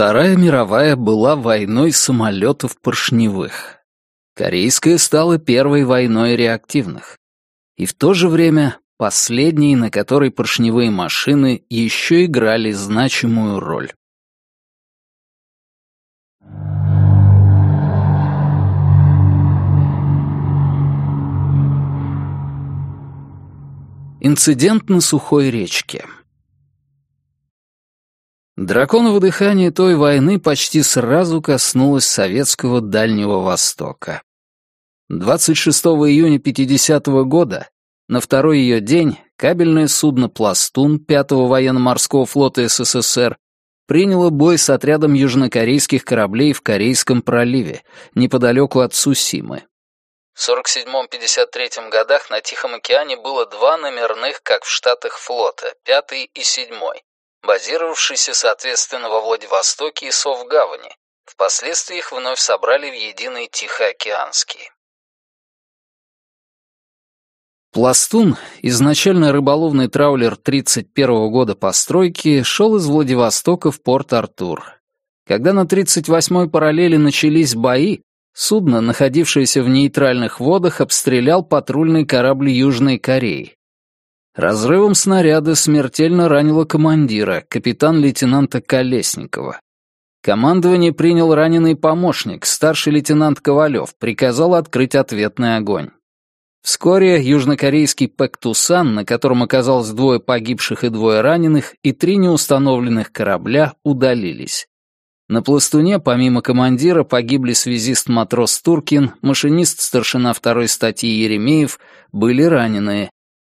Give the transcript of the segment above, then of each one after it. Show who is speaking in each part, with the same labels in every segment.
Speaker 1: Вторая мировая была войной самолетов поршневых. Корейская стала первой войной реактивных. И в то же время последней, на которой поршневые машины еще играли значимую роль. Инцидент на сухой речке. Драконово дыхание той войны почти сразу коснулось советского Дальнего Востока. 26 июня 50 -го года, на второй ее день, кабельное судно «Пластун» 5-го военно-морского флота СССР приняло бой с отрядом южнокорейских кораблей в Корейском проливе, неподалеку от Сусимы. В 47-53 годах на Тихом океане было два номерных, как в Штатах флота, пятый и седьмой базировавшийся, соответственно, во Владивостоке и Совгавани. Впоследствии их вновь собрали в единый Тихоокеанский. Пластун, изначально рыболовный траулер 31 года постройки, шел из Владивостока в порт Артур. Когда на 38-й параллели начались бои, судно, находившееся в нейтральных водах, обстрелял патрульный корабль Южной Кореи. Разрывом снаряда смертельно ранило командира, капитан-лейтенанта Колесникова. Командование принял раненый помощник, старший лейтенант Ковалев, приказал открыть ответный огонь. Вскоре южнокорейский Пэктусан, на котором оказалось двое погибших и двое раненых, и три неустановленных корабля удалились. На пластуне, помимо командира, погибли связист-матрос Туркин, машинист-старшина второй статьи Еремеев, были раненые,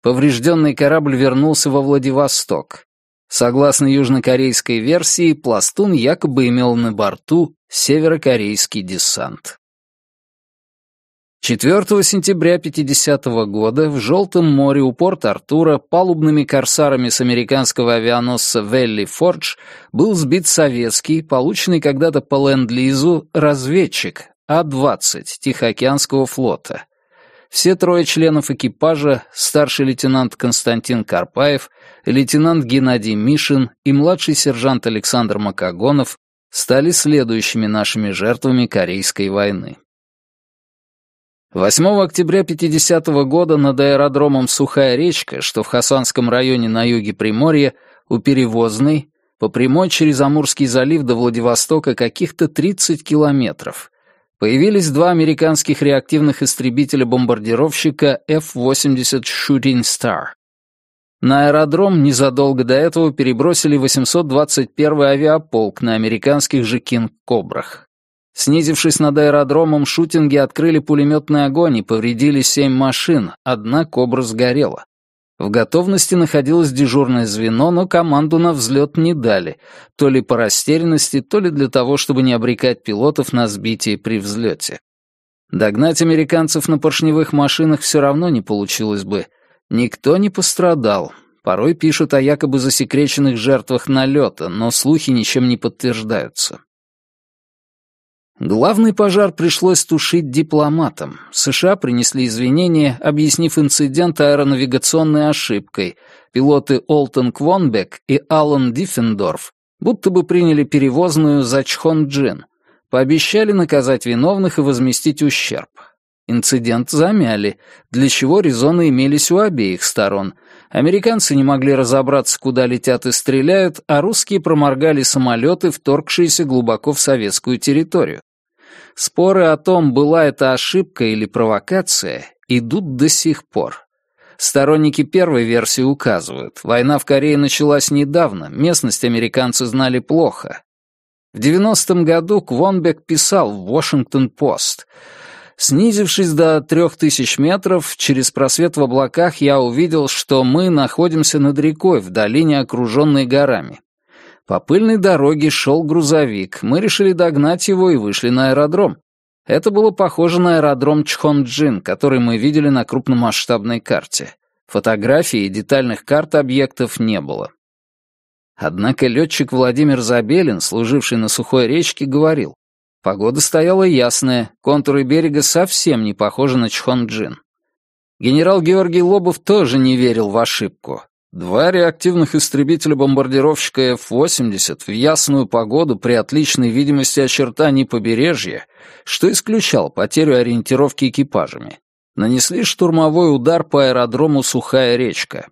Speaker 1: поврежденный корабль вернулся во Владивосток. Согласно южнокорейской версии, пластун якобы имел на борту северокорейский десант. 4 сентября 50 -го года в Желтом море у порта Артура палубными корсарами с американского авианосца Велли Фордж был сбит советский, полученный когда-то по ленд-лизу, разведчик А-20 Тихоокеанского флота. Все трое членов экипажа, старший лейтенант Константин Карпаев, лейтенант Геннадий Мишин и младший сержант Александр Макогонов, стали следующими нашими жертвами Корейской войны. 8 октября 50 -го года над аэродромом Сухая речка, что в Хасанском районе на юге Приморья, у Перевозной, по прямой через Амурский залив до Владивостока каких-то 30 километров, появились два американских реактивных истребителя-бомбардировщика F-80 Shooting Star. На аэродром незадолго до этого перебросили 821-й авиаполк на американских же «Кинг-Кобрах». Снизившись над аэродромом, шутинги открыли пулеметный огонь и повредили семь машин, одна «Кобра» сгорела. В готовности находилось дежурное звено, но команду на взлет не дали, то ли по растерянности, то ли для того, чтобы не обрекать пилотов на сбитие при взлете. Догнать американцев на поршневых машинах все равно не получилось бы. Никто не пострадал. Порой пишут о якобы засекреченных жертвах налета, но слухи ничем не подтверждаются. Главный пожар пришлось тушить дипломатам. США принесли извинения, объяснив инцидент аэронавигационной ошибкой. Пилоты Олтон Квонбек и Алан Диффендорф будто бы приняли перевозную за Чхонджин. Пообещали наказать виновных и возместить ущерб. Инцидент замяли, для чего резоны имелись у обеих сторон. Американцы не могли разобраться, куда летят и стреляют, а русские проморгали самолеты, вторгшиеся глубоко в советскую территорию. Споры о том, была это ошибка или провокация, идут до сих пор. Сторонники первой версии указывают, война в Корее началась недавно, местность американцы знали плохо. В 90-м году Квонбек писал в «Вашингтон-Пост», Снизившись до трех тысяч метров, через просвет в облаках я увидел, что мы находимся над рекой в долине, окруженной горами. По пыльной дороге шел грузовик. Мы решили догнать его и вышли на аэродром. Это было похоже на аэродром Чхонджин, который мы видели на крупномасштабной карте. Фотографий и детальных карт объектов не было. Однако летчик Владимир Забелин, служивший на сухой речке, говорил, Погода стояла ясная, контуры берега совсем не похожи на Чхонджин. Генерал Георгий Лобов тоже не верил в ошибку. Два реактивных истребителя-бомбардировщика F-80 в ясную погоду при отличной видимости очертаний побережья, что исключал потерю ориентировки экипажами, нанесли штурмовой удар по аэродрому «Сухая речка».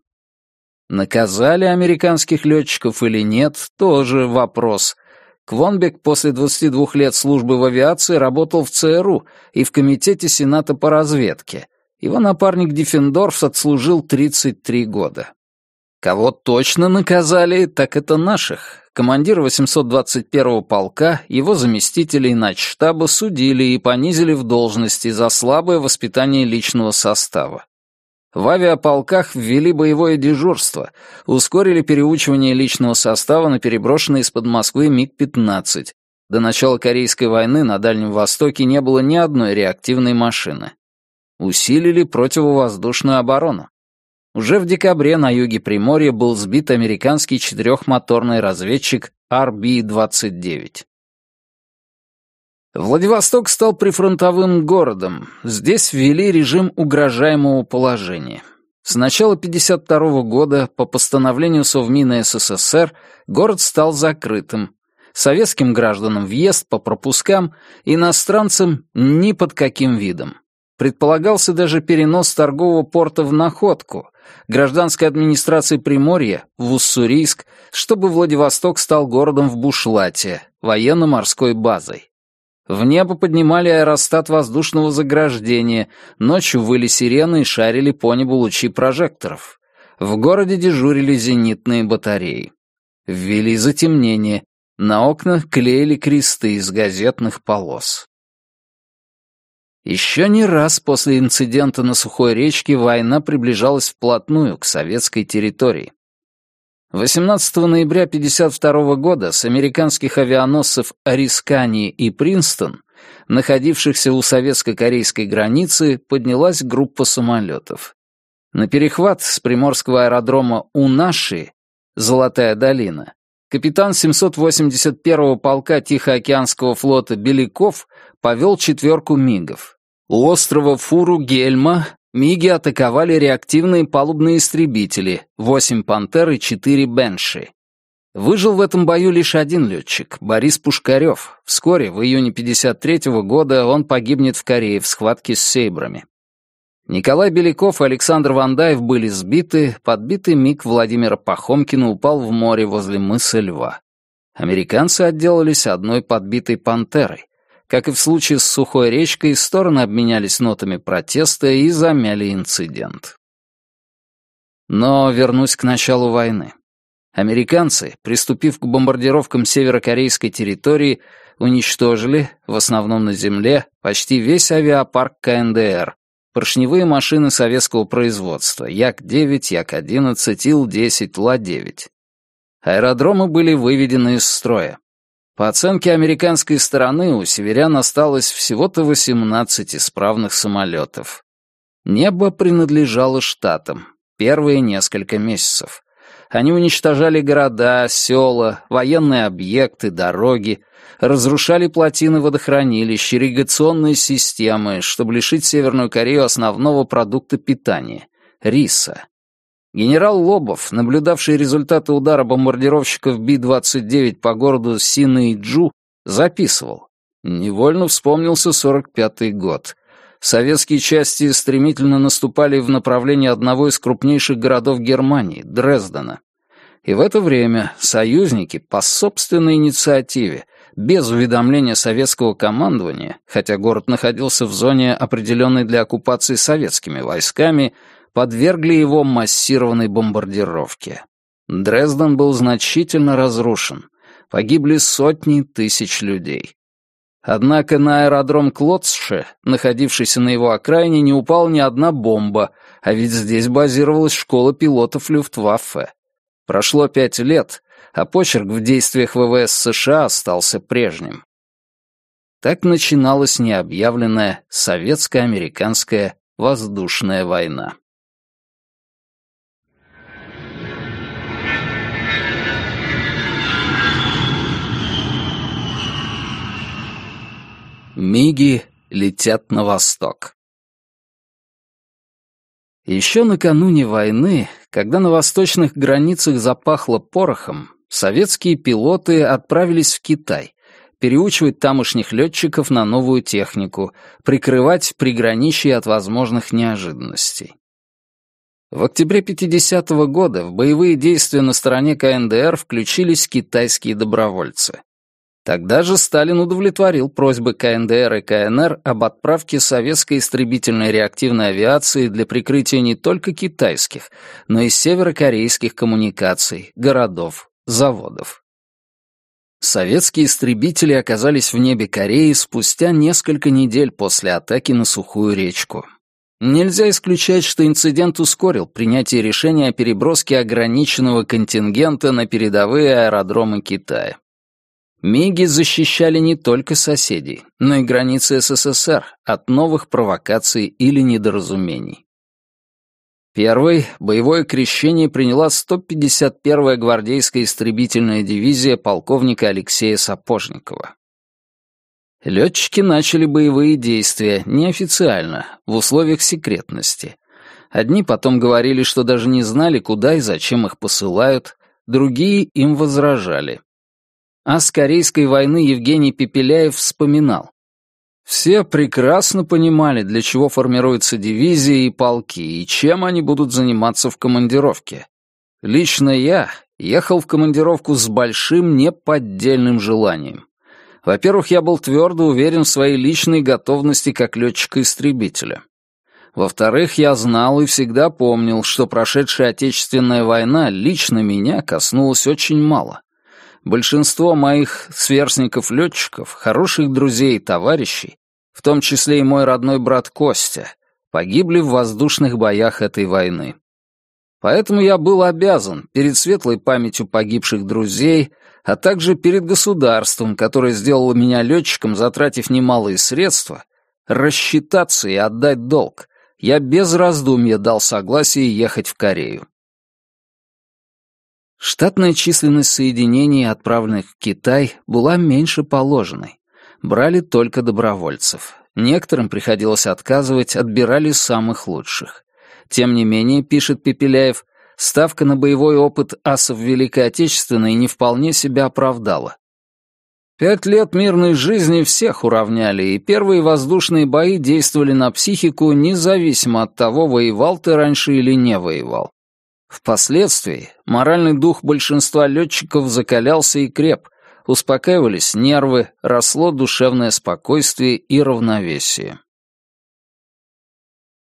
Speaker 1: Наказали американских летчиков или нет, тоже вопрос. Квонбек после 22 лет службы в авиации работал в ЦРУ и в Комитете Сената по разведке. Его напарник Диффендорф отслужил 33 года. Кого точно наказали, так это наших. Командир 821-го полка, его заместители и начштаба судили и понизили в должности за слабое воспитание личного состава. В авиаполках ввели боевое дежурство, ускорили переучивание личного состава на переброшенный из-под Москвы МиГ-15. До начала Корейской войны на Дальнем Востоке не было ни одной реактивной машины. Усилили противовоздушную оборону. Уже в декабре на юге Приморья был сбит американский четырехмоторный разведчик RB-29. Владивосток стал прифронтовым городом. Здесь ввели режим угрожаемого положения. С начала 1952 года по постановлению Совмина СССР город стал закрытым. Советским гражданам въезд по пропускам, иностранцам ни под каким видом. Предполагался даже перенос торгового порта в Находку, гражданской администрации Приморья в Уссурийск, чтобы Владивосток стал городом в Бушлате, военно-морской базой. В небо поднимали аэростат воздушного заграждения, ночью выли сирены и шарили по небу лучи прожекторов. В городе дежурили зенитные батареи. Ввели затемнение, на окнах клеили кресты из газетных полос. Еще не раз после инцидента на Сухой речке война приближалась вплотную к советской территории. 18 ноября 1952 года с американских авианосцев «Арискани» и «Принстон», находившихся у советско-корейской границы, поднялась группа самолетов. На перехват с приморского аэродрома Унаши, Золотая долина, капитан 781-го полка Тихоокеанского флота Беляков повел четверку МИГов. У острова Фуру-Гельма МИГи атаковали реактивные палубные истребители, 8 «Пантер» и 4 «Бенши». Выжил в этом бою лишь один летчик, Борис Пушкарев. Вскоре, в июне 53 -го года, он погибнет в Корее в схватке с сейбрами. Николай Беляков и Александр Вандаев были сбиты, подбитый МиГ Владимира Пахомкина упал в море возле мыса Льва. Американцы отделались одной подбитой «Пантерой». Как и в случае с Сухой речкой, стороны обменялись нотами протеста и замяли инцидент. Но вернусь к началу войны. Американцы, приступив к бомбардировкам северокорейской территории, уничтожили, в основном на земле, почти весь авиапарк КНДР, поршневые машины советского производства Як-9, Як-11, Ил-10, Ла-9. Аэродромы были выведены из строя. По оценке американской стороны, у северян осталось всего-то 18 исправных самолетов. Небо принадлежало штатам первые несколько месяцев. Они уничтожали города, села, военные объекты, дороги, разрушали плотины водохранилищ, ирригационные системы, чтобы лишить Северную Корею основного продукта питания — риса. Генерал Лобов, наблюдавший результаты удара бомбардировщиков Би-29 по городу Синыйджу, записывал. Невольно вспомнился 45-й год. Советские части стремительно наступали в направлении одного из крупнейших городов Германии, Дрездена. И в это время союзники по собственной инициативе, без уведомления советского командования, хотя город находился в зоне, определенной для оккупации советскими войсками, подвергли его массированной бомбардировке. Дрезден был значительно разрушен. Погибли сотни тысяч людей. Однако на аэродром Клотсше, находившийся на его окраине, не упала ни одна бомба, а ведь здесь базировалась школа пилотов Люфтваффе. Прошло пять лет, а почерк в действиях ВВС США остался прежним. Так начиналась необъявленная советско-американская воздушная война. Миги летят на восток. Еще накануне войны Когда на восточных границах запахло порохом, советские пилоты отправились в Китай, переучивать тамошних летчиков на новую технику, прикрывать приграничье от возможных неожиданностей. В октябре 50 -го года в боевые действия на стороне КНДР включились китайские добровольцы. Тогда же Сталин удовлетворил просьбы КНДР и КНР об отправке советской истребительной реактивной авиации для прикрытия не только китайских, но и северокорейских коммуникаций, городов, заводов. Советские истребители оказались в небе Кореи спустя несколько недель после атаки на сухую речку. Нельзя исключать, что инцидент ускорил принятие решения о переброске ограниченного контингента на передовые аэродромы Китая. Миги защищали не только соседей, но и границы СССР от новых провокаций или недоразумений. Первой боевое крещение приняла 151-я гвардейская истребительная дивизия полковника Алексея Сапожникова. Летчики начали боевые действия неофициально, в условиях секретности. Одни потом говорили, что даже не знали, куда и зачем их посылают, другие им возражали. А с Корейской войны Евгений Пепеляев вспоминал. Все прекрасно понимали, для чего формируются дивизии и полки, и чем они будут заниматься в командировке. Лично я ехал в командировку с большим неподдельным желанием. Во-первых, я был твердо уверен в своей личной готовности как летчика-истребителя. Во-вторых, я знал и всегда помнил, что прошедшая Отечественная война лично меня коснулась очень мало. Большинство моих сверстников-летчиков, хороших друзей и товарищей, в том числе и мой родной брат Костя, погибли в воздушных боях этой войны. Поэтому я был обязан перед светлой памятью погибших друзей, а также перед государством, которое сделало меня летчиком, затратив немалые средства, рассчитаться и отдать долг. Я без раздумья дал согласие ехать в Корею. Штатная численность соединений, отправленных в Китай, была меньше положенной. Брали только добровольцев. Некоторым приходилось отказывать, отбирали самых лучших. Тем не менее, пишет Пепеляев, ставка на боевой опыт асов Великой Отечественной не вполне себя оправдала. Пять лет мирной жизни всех уравняли, и первые воздушные бои действовали на психику независимо от того, воевал ты раньше или не воевал. Впоследствии моральный дух большинства летчиков закалялся и креп, успокаивались нервы, росло душевное спокойствие и равновесие.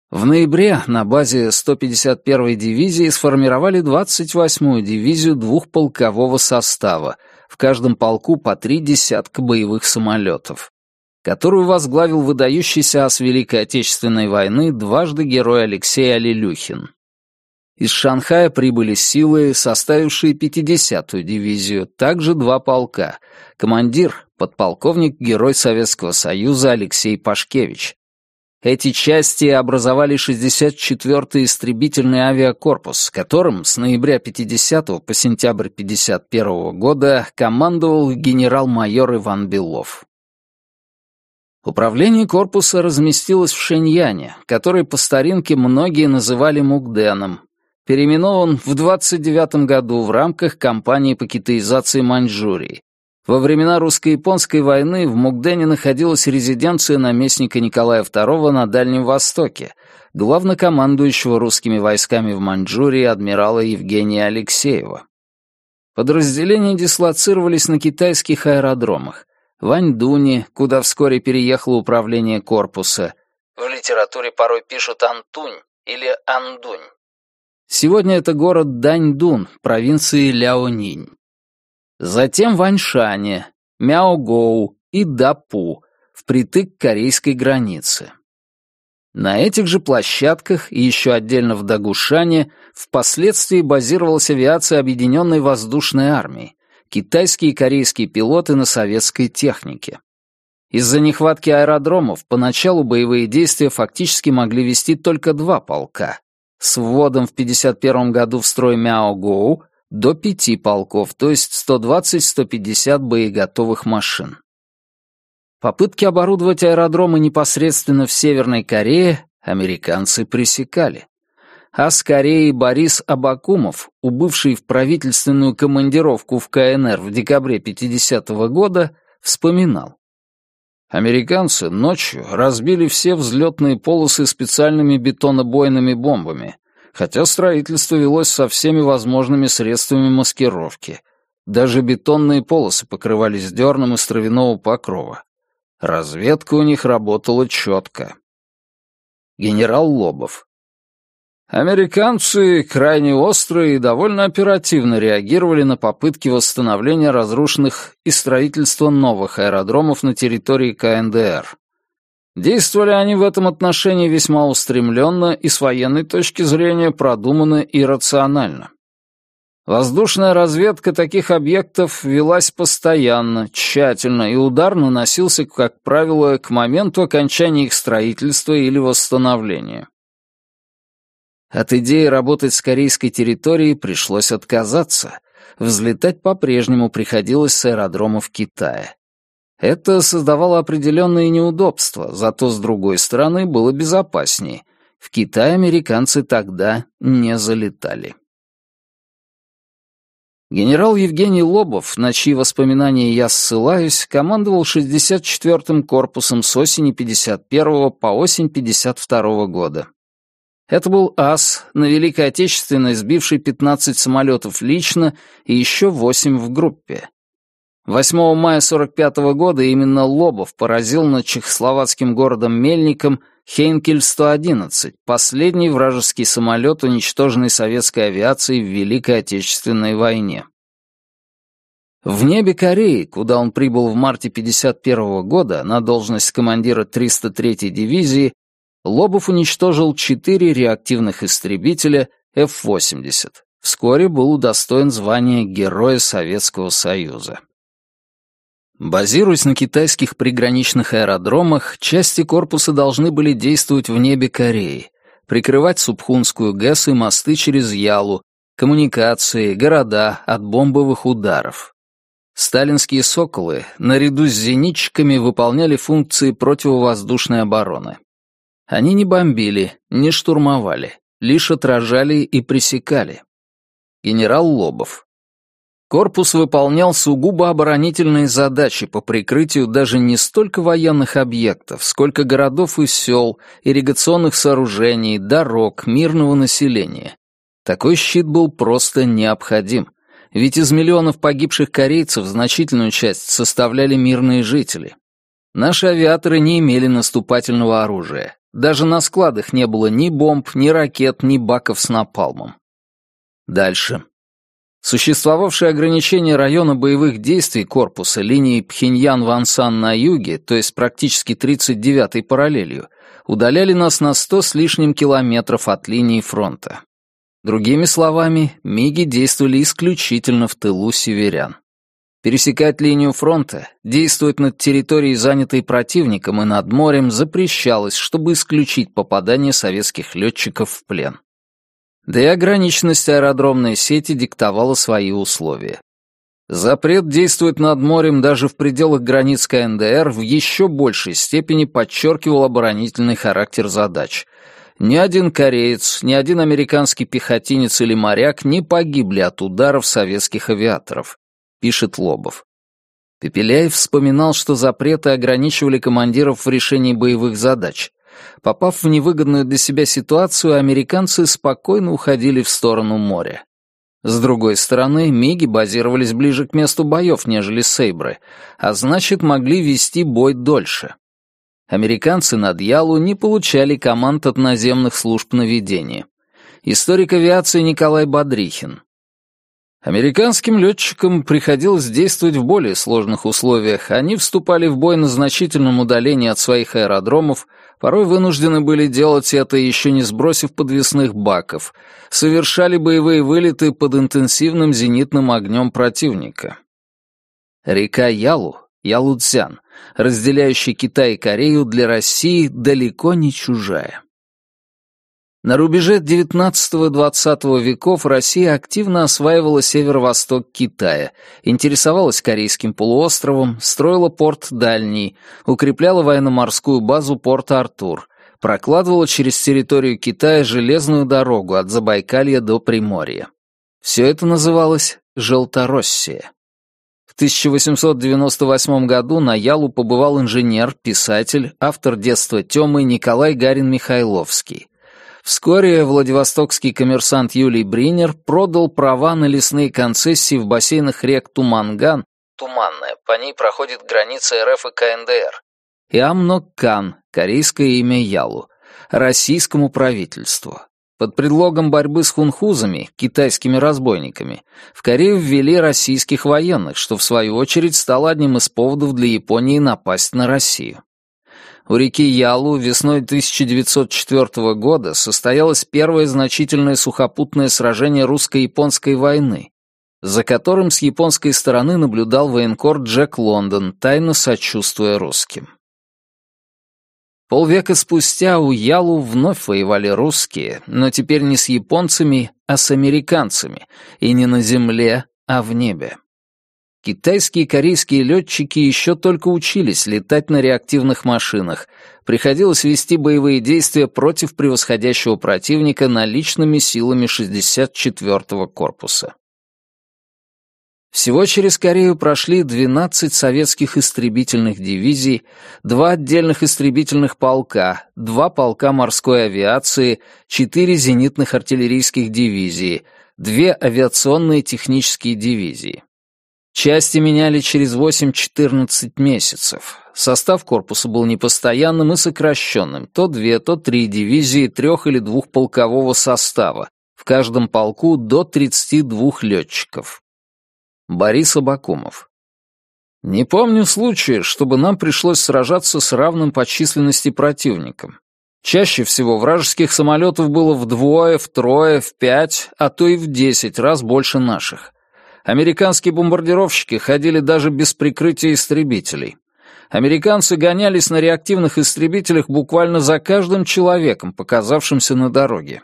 Speaker 1: В ноябре на базе 151-й дивизии сформировали 28-ю дивизию двухполкового состава, в каждом полку по три десятка боевых самолетов, которую возглавил выдающийся ас Великой Отечественной войны дважды герой Алексей Алилюхин. Из Шанхая прибыли силы, составившие 50-ю дивизию, также два полка. Командир — подполковник Герой Советского Союза Алексей Пашкевич. Эти части образовали 64-й истребительный авиакорпус, которым с ноября 50 по сентябрь 51 года командовал генерал-майор Иван Белов. Управление корпуса разместилось в Шэньяне, который по старинке многие называли Мукденом, переименован в 29 году в рамках кампании по китаизации Маньчжурии. Во времена русско-японской войны в Мукдене находилась резиденция наместника Николая II на Дальнем Востоке, главнокомандующего русскими войсками в Маньчжурии адмирала Евгения Алексеева. Подразделения дислоцировались на китайских аэродромах. В Аньдуне, куда вскоре переехало управление корпуса. В литературе порой пишут Антунь или Андунь. Сегодня это город Даньдун, провинции Ляонинь. Затем в Аньшане, Мяогоу и Дапу, впритык к корейской границе. На этих же площадках и еще отдельно в Дагушане впоследствии базировалась авиация Объединенной воздушной армии, китайские и корейские пилоты на советской технике. Из-за нехватки аэродромов поначалу боевые действия фактически могли вести только два полка с вводом в 51 году в строй Мяо-Гоу до пяти полков, то есть 120-150 боеготовых машин. Попытки оборудовать аэродромы непосредственно в Северной Корее американцы пресекали. а скорее Борис Абакумов, убывший в правительственную командировку в КНР в декабре 50 -го года, вспоминал. Американцы ночью разбили все взлетные полосы специальными бетонобойными бомбами, хотя строительство велось со всеми возможными средствами маскировки. Даже бетонные полосы покрывались дерном из травяного покрова. Разведка у них работала четко. Генерал Лобов. Американцы крайне остро и довольно оперативно реагировали на попытки восстановления разрушенных и строительства новых аэродромов на территории КНДР. Действовали они в этом отношении весьма устремленно и с военной точки зрения продуманно и рационально. Воздушная разведка таких объектов велась постоянно, тщательно, и удар наносился, как правило, к моменту окончания их строительства или восстановления. От идеи работать с корейской территорией пришлось отказаться. Взлетать по-прежнему приходилось с аэродромов Китая. Это создавало определенные неудобства, зато, с другой стороны, было безопаснее. В Китай американцы тогда не залетали. Генерал Евгений Лобов, на чьи воспоминания я ссылаюсь, командовал 64-м корпусом с осени 51 по осень 52 года. Это был ас, на Великой Отечественной сбивший 15 самолетов лично и еще 8 в группе. 8 мая 45 -го года именно Лобов поразил над чехословацким городом Мельником Хейнкель-111, последний вражеский самолет, уничтоженный советской авиацией в Великой Отечественной войне. В небе Кореи, куда он прибыл в марте 51 -го года на должность командира 303-й дивизии, Лобов уничтожил четыре реактивных истребителя F-80. Вскоре был удостоен звания Героя Советского Союза. Базируясь на китайских приграничных аэродромах, части корпуса должны были действовать в небе Кореи, прикрывать Субхунскую ГЭС и мосты через Ялу, коммуникации, города от бомбовых ударов. Сталинские «Соколы» наряду с зенитчиками выполняли функции противовоздушной обороны. Они не бомбили, не штурмовали, лишь отражали и пресекали. Генерал Лобов. Корпус выполнял сугубо оборонительные задачи по прикрытию даже не столько военных объектов, сколько городов и сел, ирригационных сооружений, дорог, мирного населения. Такой щит был просто необходим, ведь из миллионов погибших корейцев значительную часть составляли мирные жители. Наши авиаторы не имели наступательного оружия, даже на складах не было ни бомб, ни ракет, ни баков с напалмом. Дальше. Существовавшие ограничения района боевых действий корпуса линии Пхеньян-Вансан на юге, то есть практически 39-й параллелью, удаляли нас на 100 с лишним километров от линии фронта. Другими словами, МИГи действовали исключительно в тылу северян. Пересекать линию фронта, действовать над территорией, занятой противником и над морем, запрещалось, чтобы исключить попадание советских летчиков в плен. Да и ограниченность аэродромной сети диктовала свои условия. Запрет действовать над морем даже в пределах границ КНДР в еще большей степени подчеркивал оборонительный характер задач. Ни один кореец, ни один американский пехотинец или моряк не погибли от ударов советских авиаторов пишет Лобов. Пепеляев вспоминал, что запреты ограничивали командиров в решении боевых задач. Попав в невыгодную для себя ситуацию, американцы спокойно уходили в сторону моря. С другой стороны, МИГи базировались ближе к месту боев, нежели Сейбры, а значит, могли вести бой дольше. Американцы над Ялу не получали команд от наземных служб наведения. Историк авиации Николай Бодрихин. Американским летчикам приходилось действовать в более сложных условиях. Они вступали в бой на значительном удалении от своих аэродромов, порой вынуждены были делать это, еще не сбросив подвесных баков, совершали боевые вылеты под интенсивным зенитным огнем противника. Река Ялу, Ялуцзян, разделяющая Китай и Корею, для России далеко не чужая. На рубеже XIX-XX веков Россия активно осваивала северо-восток Китая, интересовалась Корейским полуостровом, строила порт Дальний, укрепляла военно-морскую базу Порт-Артур, прокладывала через территорию Китая железную дорогу от Забайкалья до Приморья. Все это называлось Желтороссия. В 1898 году на Ялу побывал инженер, писатель, автор детства Тёмы Николай Гарин-Михайловский. Вскоре Владивостокский коммерсант Юлий Бринер продал права на лесные концессии в бассейнах рек Туманган, Туманная, по ней проходит граница РФ и КНДР, и Амноккан, корейское имя Ялу, российскому правительству. Под предлогом борьбы с хунхузами, китайскими разбойниками, в Корею ввели российских военных, что в свою очередь стало одним из поводов для Японии напасть на Россию. У реки Ялу весной 1904 года состоялось первое значительное сухопутное сражение русско-японской войны, за которым с японской стороны наблюдал военкор Джек Лондон, тайно сочувствуя русским. Полвека спустя у Ялу вновь воевали русские, но теперь не с японцами, а с американцами, и не на земле, а в небе. Китайские и корейские летчики еще только учились летать на реактивных машинах. Приходилось вести боевые действия против превосходящего противника наличными силами 64-го корпуса. Всего через Корею прошли 12 советских истребительных дивизий, два отдельных истребительных полка, два полка морской авиации, четыре зенитных артиллерийских дивизии, две авиационные технические дивизии. Части меняли через 8-14 месяцев. Состав корпуса был непостоянным и сокращенным, то две, то три дивизии трех- или двухполкового состава, в каждом полку до 32 летчиков. Борис Абакумов. Не помню случая, чтобы нам пришлось сражаться с равным по численности противником. Чаще всего вражеских самолетов было вдвое, втрое, в пять, а то и в десять раз больше наших. Американские бомбардировщики ходили даже без прикрытия истребителей. Американцы гонялись на реактивных истребителях буквально за каждым человеком, показавшимся на дороге.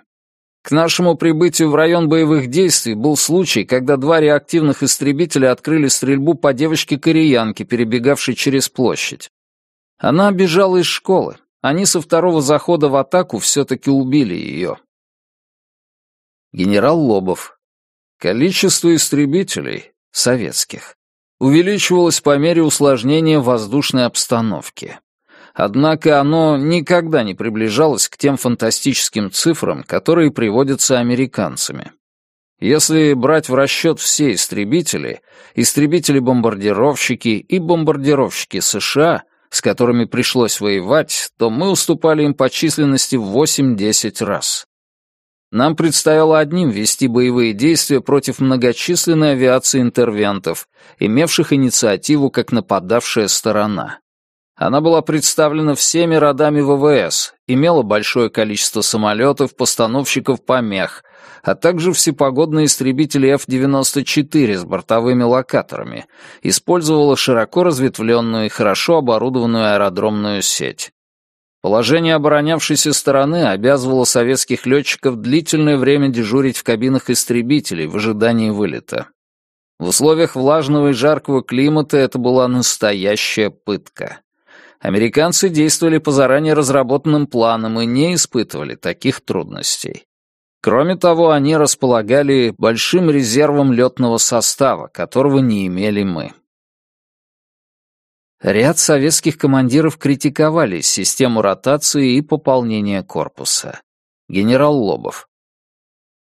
Speaker 1: К нашему прибытию в район боевых действий был случай, когда два реактивных истребителя открыли стрельбу по девочке-кореянке, перебегавшей через площадь. Она бежала из школы. Они со второго захода в атаку все-таки убили ее. Генерал Лобов. Количество истребителей, советских, увеличивалось по мере усложнения воздушной обстановки. Однако оно никогда не приближалось к тем фантастическим цифрам, которые приводятся американцами. Если брать в расчет все истребители, истребители-бомбардировщики и бомбардировщики США, с которыми пришлось воевать, то мы уступали им по численности в 8-10 раз. Нам предстояло одним вести боевые действия против многочисленной авиации интервентов, имевших инициативу как нападавшая сторона. Она была представлена всеми родами ВВС, имела большое количество самолетов, постановщиков помех, а также всепогодные истребители F-94 с бортовыми локаторами, использовала широко разветвленную и хорошо оборудованную аэродромную сеть. Положение оборонявшейся стороны обязывало советских летчиков длительное время дежурить в кабинах истребителей в ожидании вылета. В условиях влажного и жаркого климата это была настоящая пытка. Американцы действовали по заранее разработанным планам и не испытывали таких трудностей. Кроме того, они располагали большим резервом летного состава, которого не имели мы. Ряд советских командиров критиковали систему ротации и пополнения корпуса. Генерал Лобов.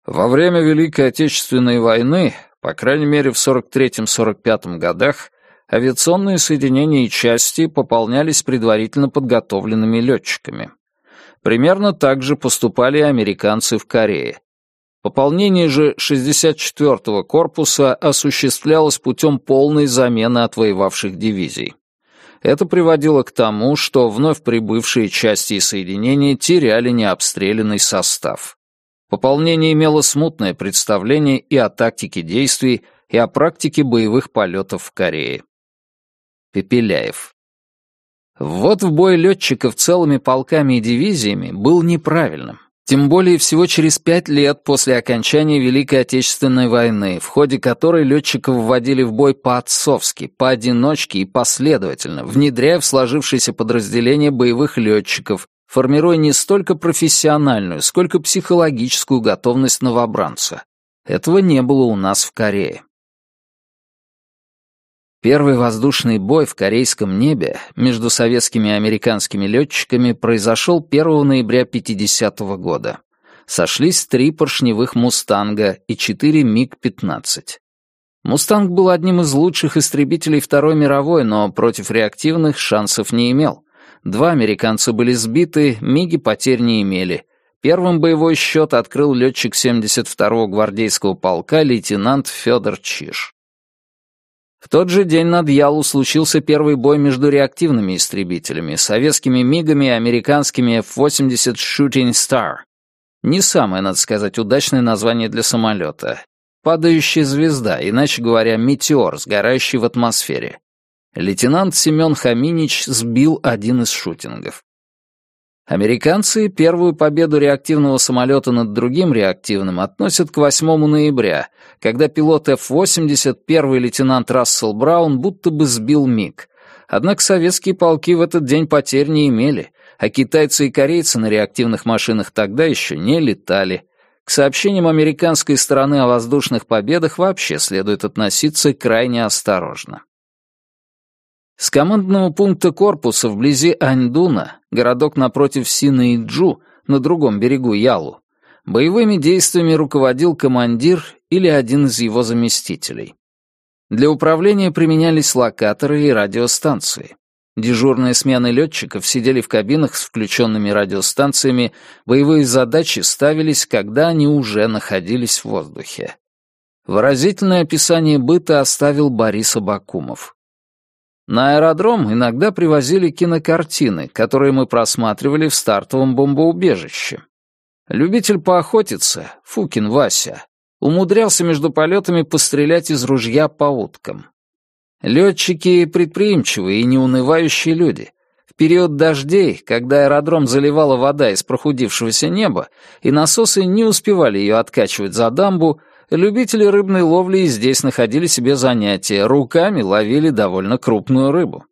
Speaker 1: Во время Великой Отечественной войны, по крайней мере в 43-45 годах, авиационные соединения и части пополнялись предварительно подготовленными летчиками. Примерно так же поступали американцы в Корее. Пополнение же 64-го корпуса осуществлялось путем полной замены отвоевавших дивизий. Это приводило к тому, что вновь прибывшие части и соединения теряли необстрелянный состав. Пополнение имело смутное представление и о тактике действий, и о практике боевых полетов в Корее. Пепеляев. Вот в бой летчиков целыми полками и дивизиями был неправильным. Тем более всего через пять лет после окончания Великой Отечественной войны, в ходе которой летчиков вводили в бой по-отцовски, поодиночке и последовательно, внедряя в сложившееся подразделение боевых летчиков, формируя не столько профессиональную, сколько психологическую готовность новобранца. Этого не было у нас в Корее. Первый воздушный бой в корейском небе между советскими и американскими летчиками произошел 1 ноября 50 -го года. Сошлись три поршневых «Мустанга» и четыре МиГ-15. «Мустанг» был одним из лучших истребителей Второй мировой, но против реактивных шансов не имел. Два американца были сбиты, «Миги» потерь не имели. Первым боевой счет открыл летчик 72-го гвардейского полка лейтенант Федор Чиш. В тот же день над Ялу случился первый бой между реактивными истребителями, советскими МиГами и американскими F-80 Shooting Star. Не самое, надо сказать, удачное название для самолета. Падающая звезда, иначе говоря, метеор, сгорающий в атмосфере. Лейтенант Семен Хаминич сбил один из шутингов. Американцы первую победу реактивного самолета над другим реактивным относят к 8 ноября, когда пилот F-80, первый лейтенант Рассел Браун, будто бы сбил МиГ. Однако советские полки в этот день потерь не имели, а китайцы и корейцы на реактивных машинах тогда еще не летали. К сообщениям американской стороны о воздушных победах вообще следует относиться крайне осторожно. С командного пункта корпуса вблизи Аньдуна, городок напротив Сины-Иджу, на другом берегу Ялу, боевыми действиями руководил командир или один из его заместителей. Для управления применялись локаторы и радиостанции. Дежурные смены летчиков сидели в кабинах с включенными радиостанциями, боевые задачи ставились, когда они уже находились в воздухе. Выразительное описание быта оставил Борис Абакумов. На аэродром иногда привозили кинокартины, которые мы просматривали в стартовом бомбоубежище. Любитель поохотиться, Фукин Вася, умудрялся между полетами пострелять из ружья по уткам. Летчики — предприимчивые и неунывающие люди. В период дождей, когда аэродром заливала вода из прохудившегося неба, и насосы не успевали ее откачивать за дамбу, любители рыбной ловли и здесь находили себе занятия, руками ловили довольно крупную рыбу.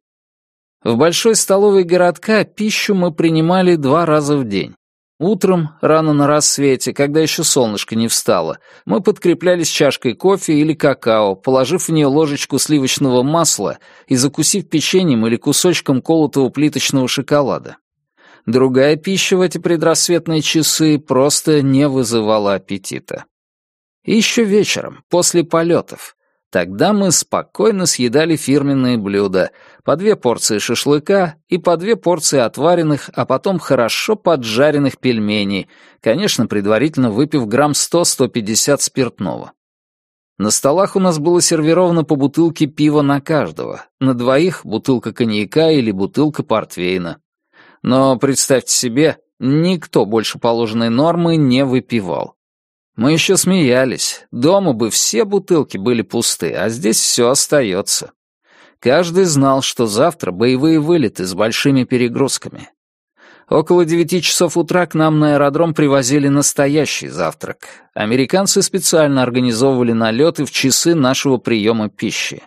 Speaker 1: В большой столовой городка пищу мы принимали два раза в день. Утром, рано на рассвете, когда еще солнышко не встало, мы подкреплялись чашкой кофе или какао, положив в нее ложечку сливочного масла и закусив печеньем или кусочком колотого плиточного шоколада. Другая пища в эти предрассветные часы просто не вызывала аппетита. Еще вечером, после полетов. Тогда мы спокойно съедали фирменные блюда, по две порции шашлыка и по две порции отваренных, а потом хорошо поджаренных пельменей, конечно, предварительно выпив грамм 100-150 спиртного. На столах у нас было сервировано по бутылке пива на каждого, на двоих бутылка коньяка или бутылка портвейна. Но, представьте себе, никто больше положенной нормы не выпивал. Мы еще смеялись. Дома бы все бутылки были пусты, а здесь все остается. Каждый знал, что завтра боевые вылеты с большими перегрузками. Около девяти часов утра к нам на аэродром привозили настоящий завтрак. Американцы специально организовывали налеты в часы нашего приема пищи.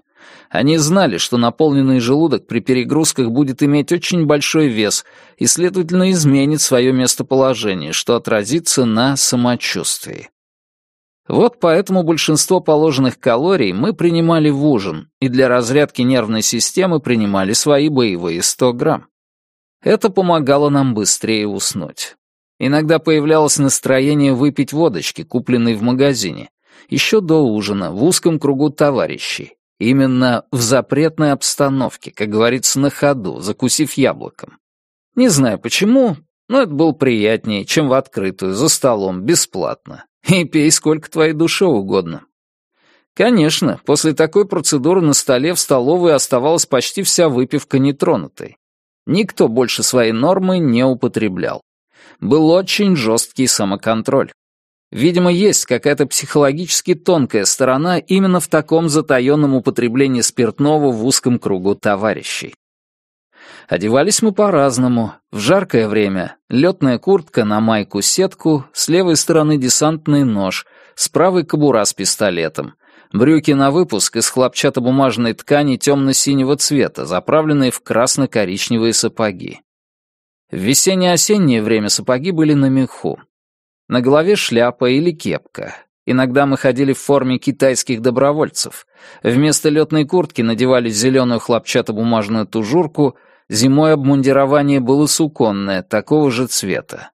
Speaker 1: Они знали, что наполненный желудок при перегрузках будет иметь очень большой вес и, следовательно, изменит свое местоположение, что отразится на самочувствии. Вот поэтому большинство положенных калорий мы принимали в ужин, и для разрядки нервной системы принимали свои боевые 100 грамм. Это помогало нам быстрее уснуть. Иногда появлялось настроение выпить водочки, купленной в магазине, еще до ужина, в узком кругу товарищей. Именно в запретной обстановке, как говорится, на ходу, закусив яблоком. Не знаю почему, но это было приятнее, чем в открытую, за столом, бесплатно. И пей сколько твоей душе угодно. Конечно, после такой процедуры на столе в столовой оставалась почти вся выпивка нетронутой. Никто больше своей нормы не употреблял. Был очень жесткий самоконтроль. Видимо, есть какая-то психологически тонкая сторона именно в таком затаенном употреблении спиртного в узком кругу товарищей. Одевались мы по-разному. В жаркое время — летная куртка на майку-сетку, с левой стороны десантный нож, с правой кобура с пистолетом, брюки на выпуск из хлопчатобумажной ткани темно-синего цвета, заправленные в красно-коричневые сапоги. В весенне-осеннее время сапоги были на меху. На голове шляпа или кепка. Иногда мы ходили в форме китайских добровольцев. Вместо летной куртки надевали зеленую хлопчатобумажную тужурку, зимой обмундирование было суконное, такого же цвета.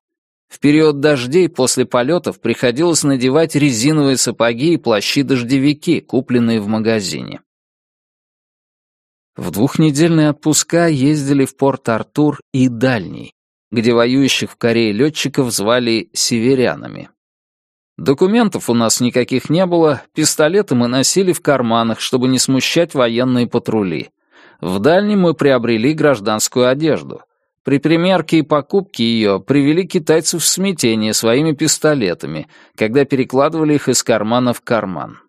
Speaker 1: В период дождей после полетов приходилось надевать резиновые сапоги и плащи-дождевики, купленные в магазине. В двухнедельные отпуска ездили в Порт-Артур и Дальний, где воюющих в Корее летчиков звали северянами. Документов у нас никаких не было, пистолеты мы носили в карманах, чтобы не смущать военные патрули. В Дальнем мы приобрели гражданскую одежду. При примерке и покупке ее привели китайцев в смятение своими пистолетами, когда перекладывали их из кармана в карман.